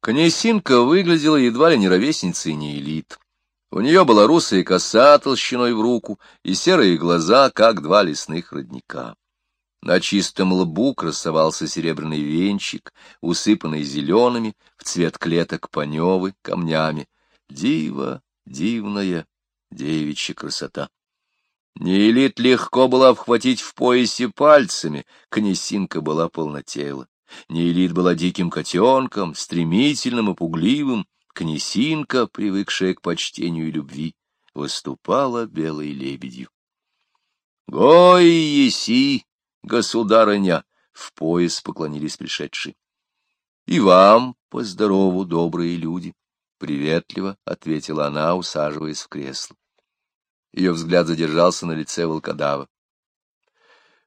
Князинка выглядела едва ли не ровесницей Неэлит. У нее была русая коса толщиной в руку и серые глаза, как два лесных родника. На чистом лбу красовался серебряный венчик, усыпанный зелеными, в цвет клеток паневы, камнями. Дива, дивная девичья красота. Неэлит легко была вхватить в поясе пальцами, князинка была полнотела. Неэлит была диким котенком, стремительным и пугливым, князинка, привыкшая к почтению и любви, выступала белой лебедью. — Гой еси, государыня! — в пояс поклонились пришедшие. — И вам, по здорову, добрые люди! — приветливо ответила она, усаживаясь в кресло. Ее взгляд задержался на лице волкодава. —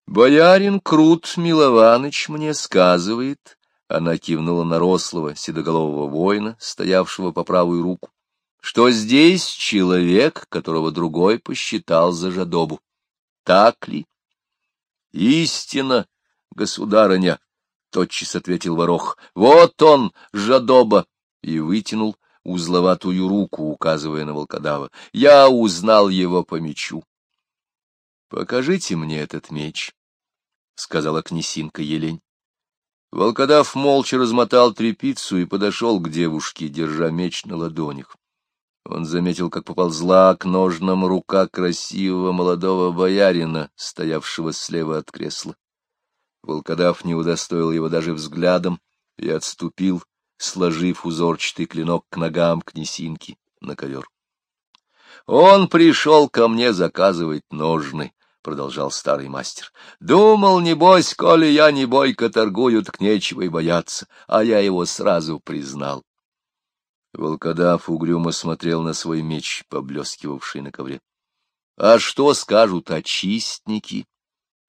Боярин Крут Милованыч мне сказывает, — она кивнула на рослого седоголового воина, стоявшего по правую руку, — что здесь человек, которого другой посчитал за жадобу. Так ли? — Истина, государыня, — тотчас ответил ворох. — Вот он, жадоба! И вытянул узловатую руку, указывая на волкодава. Я узнал его по мечу. — Покажите мне этот меч, — сказала князинка Елень. Волкодав молча размотал трепицу и подошел к девушке, держа меч на ладонях. Он заметил, как поползла к ножнам рука красивого молодого боярина, стоявшего слева от кресла. Волкодав не удостоил его даже взглядом и отступил, сложив узорчатый клинок к ногам князинки на ковер. — Он пришел ко мне заказывать ножны, — продолжал старый мастер. — Думал, небось, коли я не бойко торгую, так нечего и бояться, а я его сразу признал. Волкодав угрюмо смотрел на свой меч, поблескивавший на ковре. — А что скажут очистники?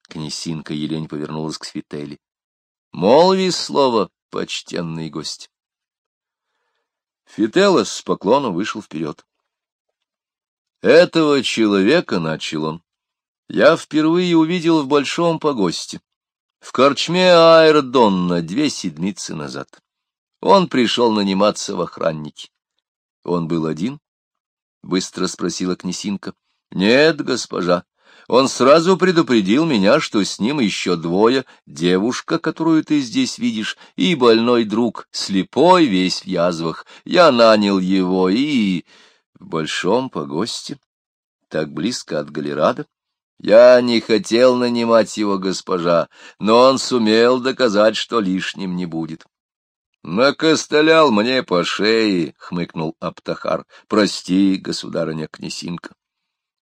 Князинка Елень повернулась к Свители. — Молви слово, почтенный гость. Фителос с поклоном вышел вперед. «Этого человека, — начал он, — я впервые увидел в Большом Погосте, в корчме Аэрдонна две седмицы назад. Он пришел наниматься в охранники. Он был один? — быстро спросила князинка. — Нет, госпожа, он сразу предупредил меня, что с ним еще двое, девушка, которую ты здесь видишь, и больной друг, слепой весь в язвах. Я нанял его и... в большом погосте, так близко от Галерада. Я не хотел нанимать его госпожа, но он сумел доказать, что лишним не будет. Накостылял мне по шее, — хмыкнул Аптахар. — Прости, государыня князинка.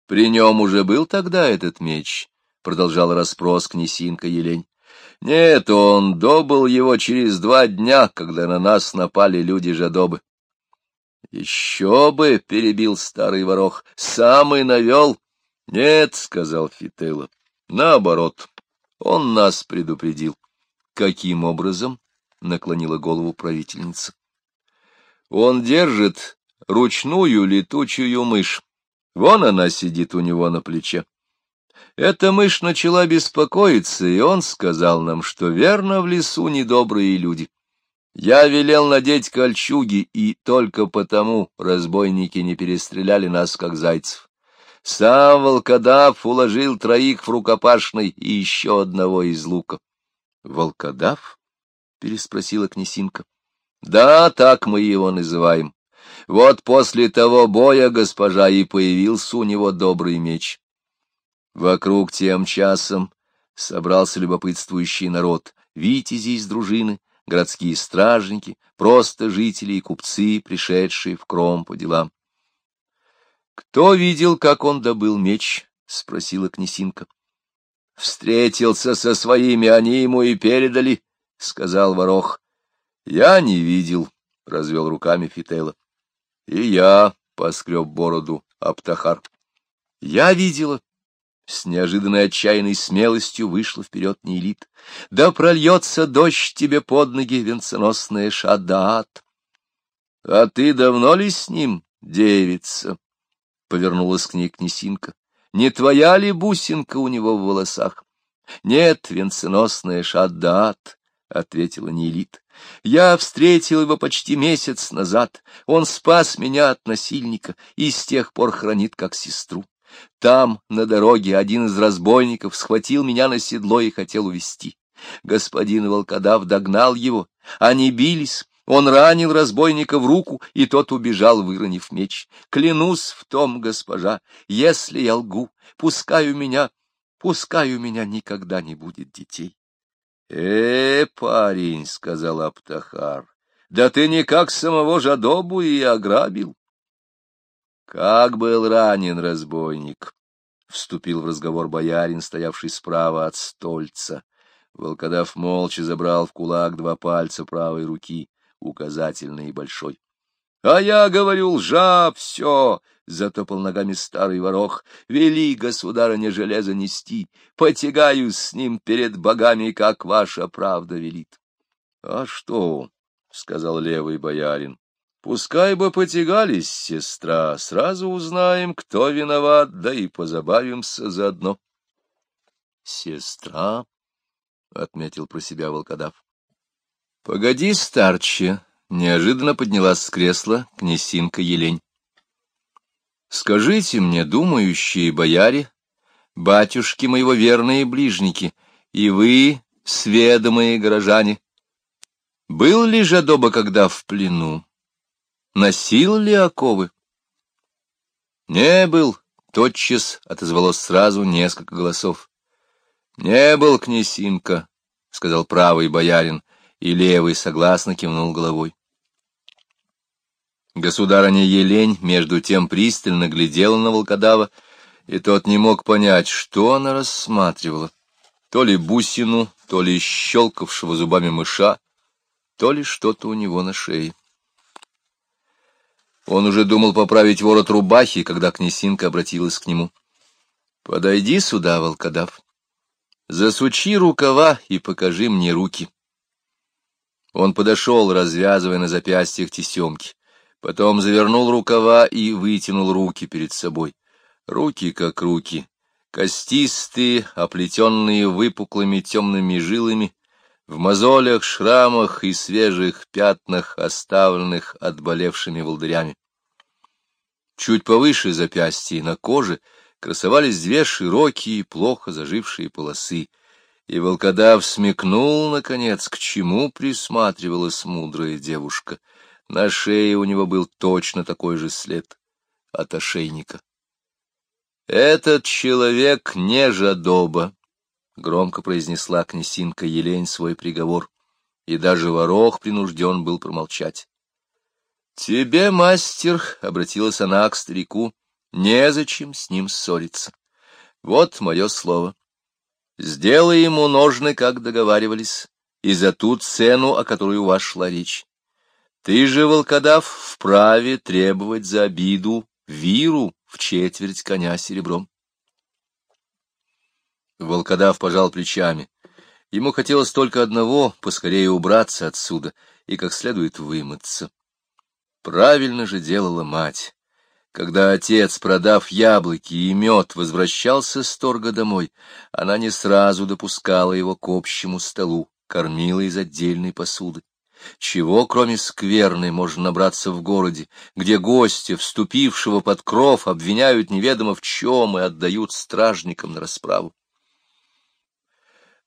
При нем уже был тогда этот меч, — продолжал расспрос князинка Елень. Нет, он добыл его через два дня, когда на нас напали люди жадобы. — Еще бы, — перебил старый ворох, — сам и навел. — Нет, — сказал Фителла, — наоборот, он нас предупредил. — Каким образом? — наклонила голову правительница. — Он держит ручную летучую мышь. Вон она сидит у него на плече. Эта мышь начала беспокоиться, и он сказал нам, что верно в лесу недобрые люди. Я велел надеть кольчуги, и только потому разбойники не перестреляли нас, как зайцев. Сам волкодав уложил троих в рукопашной и еще одного из лука. — Волкодав? — переспросила князинка. — Да, так мы его называем. Вот после того боя госпожа и появился у него добрый меч. Вокруг тем часом собрался любопытствующий народ, витязи из дружины, городские стражники, просто жители и купцы, пришедшие в кром по делам. — Кто видел, как он добыл меч? — спросила князинка. — Встретился со своими, они ему и передали, — сказал ворох. — Я не видел, — развел руками Фитейла. И я поскреб бороду Аптахар. Я видела. С неожиданной отчаянной смелостью вышла вперед Нейлит. Да прольется дождь тебе под ноги, венценосная Шадат. А ты давно ли с ним, девица? Повернулась к ней князинка. Не твоя ли бусинка у него в волосах? Нет, венценосная Шадат, — ответила Нейлит. Я встретил его почти месяц назад. Он спас меня от насильника и с тех пор хранит как сестру. Там, на дороге, один из разбойников схватил меня на седло и хотел увести. Господин Волкодав догнал его. Они бились. Он ранил разбойника в руку, и тот убежал, выронив меч. Клянусь в том, госпожа, если я лгу, пускай у меня, пускай у меня никогда не будет детей. — Э, парень, — сказал Аптахар, — да ты никак самого Жадобу и ограбил. — Как был ранен разбойник, — вступил в разговор боярин, стоявший справа от стольца. Волкодав молча забрал в кулак два пальца правой руки, указательный и большой. — А я говорю, лжа, все! — затопал ногами старый ворох. — Вели, государыня, железо нести, потягаюсь с ним перед богами, как ваша правда велит. — А что? — сказал левый боярин. — Пускай бы потягались, сестра, сразу узнаем, кто виноват, да и позабавимся заодно. — Сестра? — отметил про себя волкодав. — Погоди, старче! — неожиданно поднялась с кресла князинка Елень. — Скажите мне, думающие бояре, батюшки моего верные ближники, и вы, сведомые горожане, был ли Жадоба когда в плену? Носил ли оковы? — Не был, — тотчас отозвалось сразу несколько голосов. — Не был, князинка, — сказал правый боярин, и левый согласно кивнул головой. Государыня Елень между тем пристально глядела на волкодава, и тот не мог понять, что она рассматривала. То ли бусину, то ли щелкавшего зубами мыша, то ли что-то у него на шее. Он уже думал поправить ворот рубахи, когда князинка обратилась к нему. — Подойди сюда, волкодав. Засучи рукава и покажи мне руки. Он подошел, развязывая на запястьях тесемки. Потом завернул рукава и вытянул руки перед собой. Руки как руки, костистые, оплетенные выпуклыми темными жилами, в мозолях, шрамах и свежих пятнах, оставленных отболевшими волдырями. Чуть повыше запястья на коже красовались две широкие, плохо зажившие полосы, и волкодав смекнул, наконец, к чему присматривалась мудрая девушка. На шее у него был точно такой же след от ошейника. «Этот человек не жадоба», — громко произнесла князинка Елень свой приговор, и даже ворох принужден был промолчать. «Тебе, мастер», — обратилась она к старику, — «незачем с ним ссориться. Вот мое слово. Сделай ему ножны, как договаривались, и за ту цену, о которой у вас шла речь. Ты же, волкодав, вправе требовать за обиду виру в четверть коня серебром. Волкодав пожал плечами. Ему хотелось только одного — поскорее убраться отсюда и как следует вымыться. Правильно же делала мать. Когда отец, продав яблоки и мед, возвращался с торга домой, она не сразу допускала его к общему столу, кормила из отдельной посуды. Чего, кроме скверны, можно набраться в городе, где гостя, вступившего под кров, обвиняют неведомо в чем и отдают стражникам на расправу?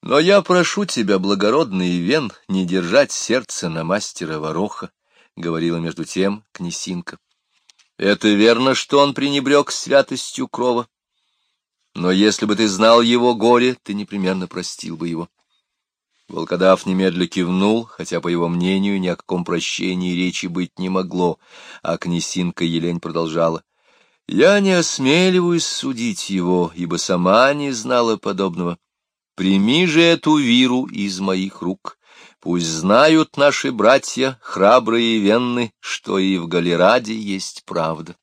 Но я прошу тебя, благородный Ивен, не держать сердце на мастера Вороха, — говорила между тем князинка. Это верно, что он пренебрег святостью крова. Но если бы ты знал его горе, ты непременно простил бы его. Волкодав немедля кивнул, хотя, по его мнению, ни о каком прощении речи быть не могло, а князинка Елень продолжала. «Я не осмеливаюсь судить его, ибо сама не знала подобного. Прими же эту виру из моих рук. Пусть знают наши братья, храбрые и венны, что и в Галераде есть правда».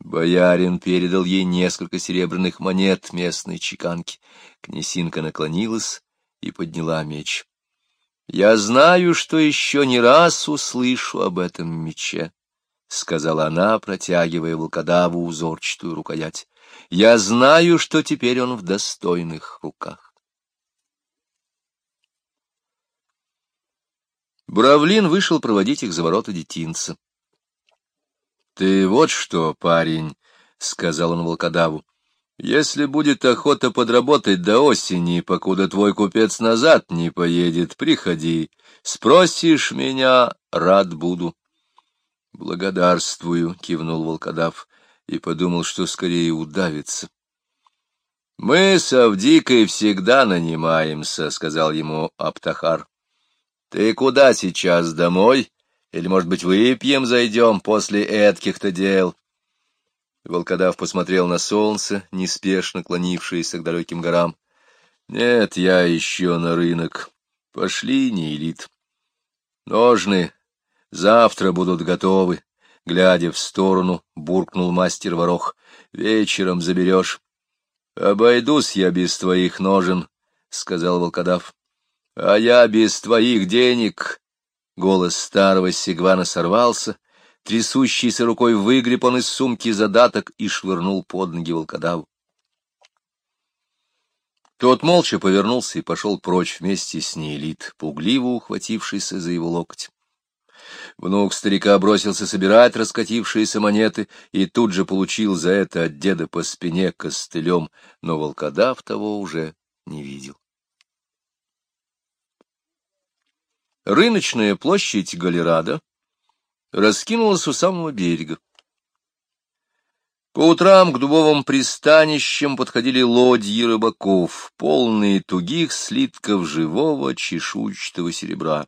Боярин передал ей несколько серебряных монет местной чеканки. Князинка наклонилась и подняла меч. — Я знаю, что еще не раз услышу об этом мече, — сказала она, протягивая волкодаву узорчатую рукоять. — Я знаю, что теперь он в достойных руках. Бравлин вышел проводить их за ворота детинца. — Ты вот что, парень, — сказал он волкодаву, — если будет охота подработать до осени, покуда твой купец назад не поедет, приходи. Спросишь меня, рад буду. — Благодарствую, — кивнул волкодав и подумал, что скорее удавится. — Мы с Авдикой всегда нанимаемся, — сказал ему Аптахар. — Ты куда сейчас, домой? Или, может быть, выпьем, зайдем после этких-то дел? Волкодав посмотрел на солнце, неспешно клонившееся к далеким горам. — Нет, я еще на рынок. Пошли, не элит. Ножны завтра будут готовы. Глядя в сторону, буркнул мастер ворох. Вечером заберешь. — Обойдусь я без твоих ножен, — сказал волкодав. — А я без твоих денег. Голос старого сигвана сорвался, трясущейся рукой выгреб он из сумки задаток и швырнул под ноги волкодаву. Тот молча повернулся и пошел прочь вместе с Неэлит, пугливо ухватившийся за его локоть. Внук старика бросился собирать раскатившиеся монеты и тут же получил за это от деда по спине костылем, но волкодав того уже не видел. Рыночная площадь Галерада раскинулась у самого берега. По утрам к дубовым пристанищам подходили лодьи рыбаков, полные тугих слитков живого чешуйчатого серебра.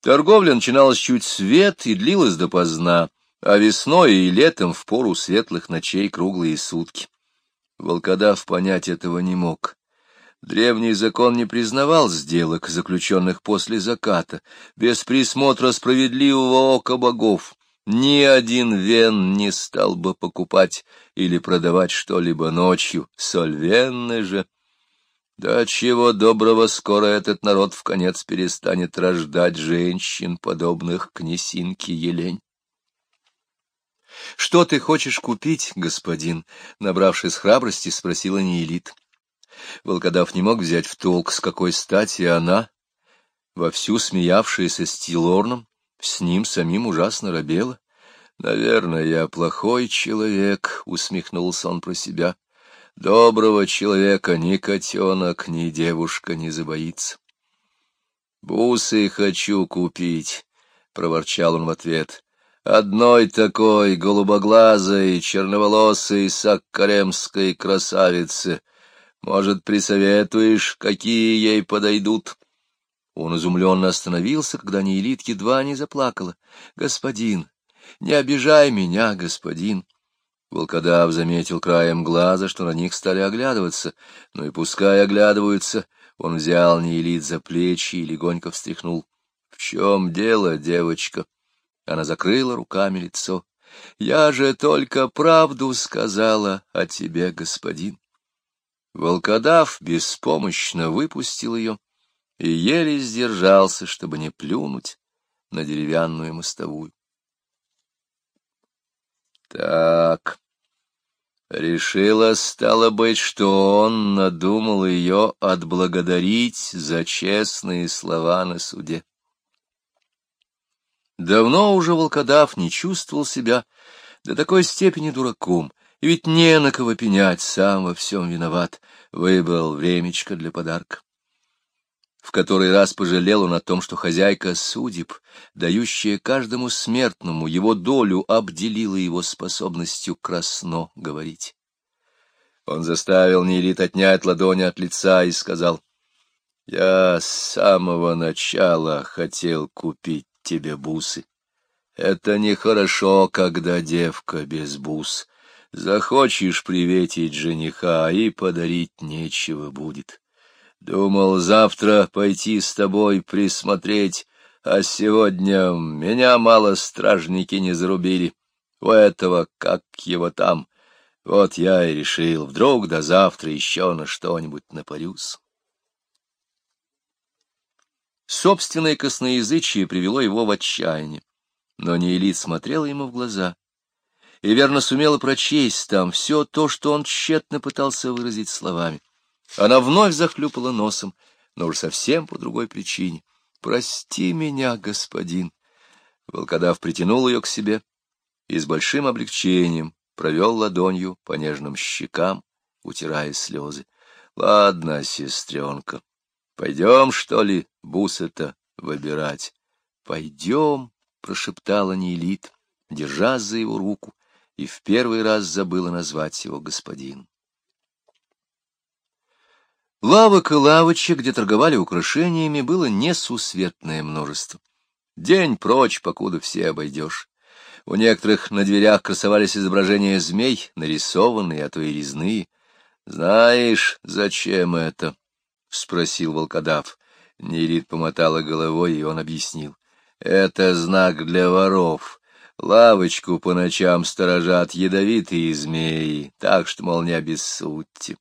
Торговля начиналась чуть свет и длилась допоздна, а весной и летом в пору светлых ночей круглые сутки. Волкодав понять этого не мог. Древний закон не признавал сделок, заключенных после заката, без присмотра справедливого ока богов. Ни один вен не стал бы покупать или продавать что-либо ночью. Сольвенны же... Да чего доброго, скоро этот народ в конец перестанет рождать женщин, подобных князинке Елень. — Что ты хочешь купить, господин? — набравшись храбрости, спросила Неэлит. Волкодав не мог взять в толк, с какой стати она, вовсю смеявшаяся с Тилорном, с ним самим ужасно робела. «Наверное, я плохой человек», — усмехнулся он про себя. «Доброго человека ни котенок, ни девушка не забоится». «Бусы хочу купить», — проворчал он в ответ. «Одной такой голубоглазой, черноволосой саккаремской красавицы — может, присоветуешь, какие ей подойдут? Он изумленно остановился, когда Неэлит едва не заплакала. — Господин, не обижай меня, господин! Волкодав заметил краем глаза, что на них стали оглядываться, но и пускай оглядываются, он взял Неэлит за плечи и легонько встряхнул. — В чем дело, девочка? Она закрыла руками лицо. — Я же только правду сказала о тебе, господин. Волкодав беспомощно выпустил ее и еле сдержался, чтобы не плюнуть на деревянную мостовую. Так, решила, стало быть, что он надумал ее отблагодарить за честные слова на суде. Давно уже волкодав не чувствовал себя до такой степени дураком, ведь не на кого пенять, сам во всем виноват, выбрал времечко для подарка. В который раз пожалел он о том, что хозяйка судеб, дающая каждому смертному его долю, обделила его способностью красно говорить. Он заставил Нелит отнять ладони от лица и сказал, — Я с самого начала хотел купить тебе бусы. Это нехорошо, когда девка без бус. Захочешь приветить жениха, и подарить нечего будет. Думал завтра пойти с тобой присмотреть, а сегодня меня мало стражники не зарубили. У этого, как его там, вот я и решил, вдруг до завтра еще на что-нибудь напарюсь. Собственное косноязычие привело его в отчаяние, но Неэлит смотрела ему в глаза — и верно сумела прочесть там все то, что он тщетно пытался выразить словами. Она вновь захлюпала носом, но уж совсем по другой причине. Прости меня, господин. Волкодав притянул ее к себе и с большим облегчением провел ладонью по нежным щекам, утирая слезы. — Ладно, сестренка, пойдем, что ли, бусы-то выбирать? — Пойдем, — прошептала Нейлит, держась за его руку, и в первый раз забыла назвать его господин. Лавок и лавочек, где торговали украшениями, было несусветное множество. День прочь, покуда все обойдешь. У некоторых на дверях красовались изображения змей, нарисованные, а то и резные. — Знаешь, зачем это? — спросил волкодав. Нерит помотала головой, и он объяснил. — Это знак для воров. Лавочку по ночам сторожат ядовитые змеи, так что, мол, не обессудьте.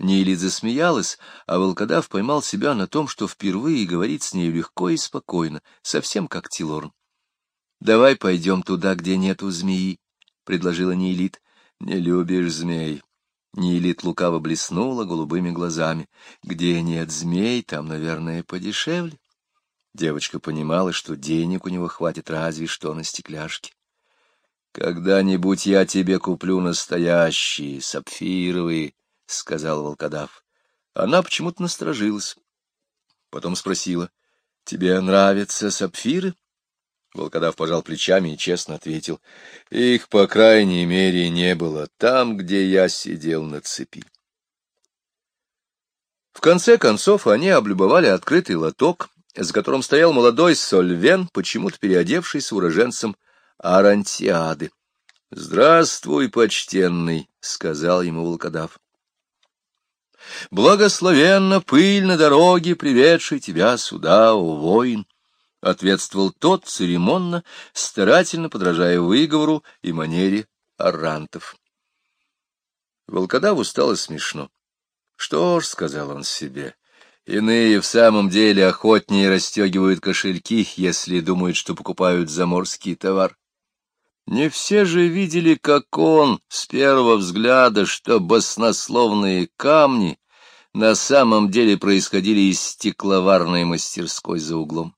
Нейли засмеялась, а волкодав поймал себя на том, что впервые говорит с ней легко и спокойно, совсем как Тилорн. — Давай пойдем туда, где нету змеи, — предложила Нейлит. — Не любишь змей. Нейлит лукаво блеснула голубыми глазами. — Где нет змей, там, наверное, подешевле. Девочка понимала, что денег у него хватит разве что на стекляшки. — Когда-нибудь я тебе куплю настоящие, сапфировые, — сказал волкодав. Она почему-то насторожилась. Потом спросила, — Тебе нравятся сапфиры? Волкодав пожал плечами и честно ответил, — Их, по крайней мере, не было там, где я сидел на цепи. В конце концов они облюбовали открытый лоток, за которым стоял молодой Сольвен, почему-то переодевшийся уроженцем Арантиады. — Здравствуй, почтенный, — сказал ему волкодав. Благословенна пыль на дороге, приведшей тебя сюда, о воин! — ответствовал тот церемонно, старательно подражая выговору и манере аррантов. Волкодаву стало смешно. Что ж, — сказал он себе, — иные в самом деле охотнее расстегивают кошельки, если думают, что покупают заморский товар. Не все же видели, как он, с первого взгляда, что баснословные камни на самом деле происходили из стекловарной мастерской за углом.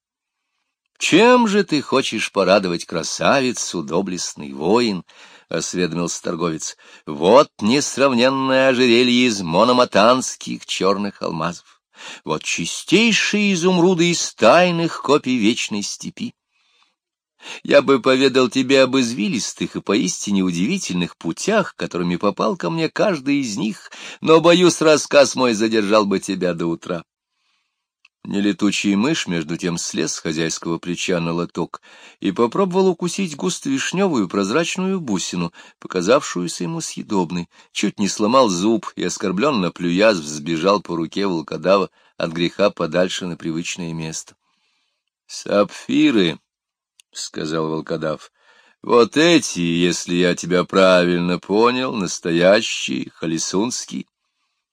«Чем же ты хочешь порадовать красавицу, доблестный воин?» — осведомился торговец. «Вот несравненное ожерелье из мономатанских черных алмазов. Вот чистейшие изумруды из тайных копий вечной степи. Я бы поведал тебе об извилистых и поистине удивительных путях, которыми попал ко мне каждый из них, но, боюсь, рассказ мой задержал бы тебя до утра. Нелетучий мышь, между тем, слез с хозяйского плеча на лоток и попробовал укусить густо-вишневую прозрачную бусину, показавшуюся ему съедобной, чуть не сломал зуб и, оскорбленно плюясь, взбежал по руке волкодава от греха подальше на привычное место. — Сапфиры! — сказал волкодав. — Вот эти, если я тебя правильно понял, настоящие, холесунские. —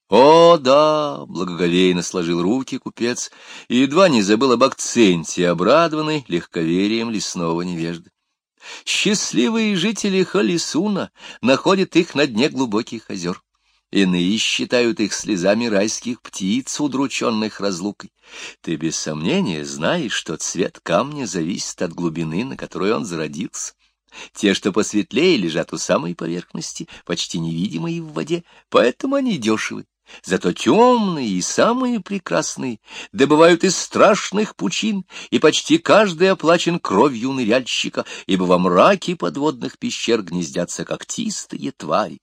О, да! — благоговейно сложил руки купец и едва не забыл об акценте, обрадованный легковерием лесного невежды. Счастливые жители Холесуна находят их на дне глубоких озер. Иные считают их слезами райских птиц, удрученных разлукой. Ты без сомнения знаешь, что цвет камня зависит от глубины, на которой он зародился. Те, что посветлее, лежат у самой поверхности, почти невидимые в воде, поэтому они дешевы. Зато темные и самые прекрасные добывают из страшных пучин, и почти каждый оплачен кровью ныряльщика, ибо во мраке подводных пещер гнездятся когтистые твари.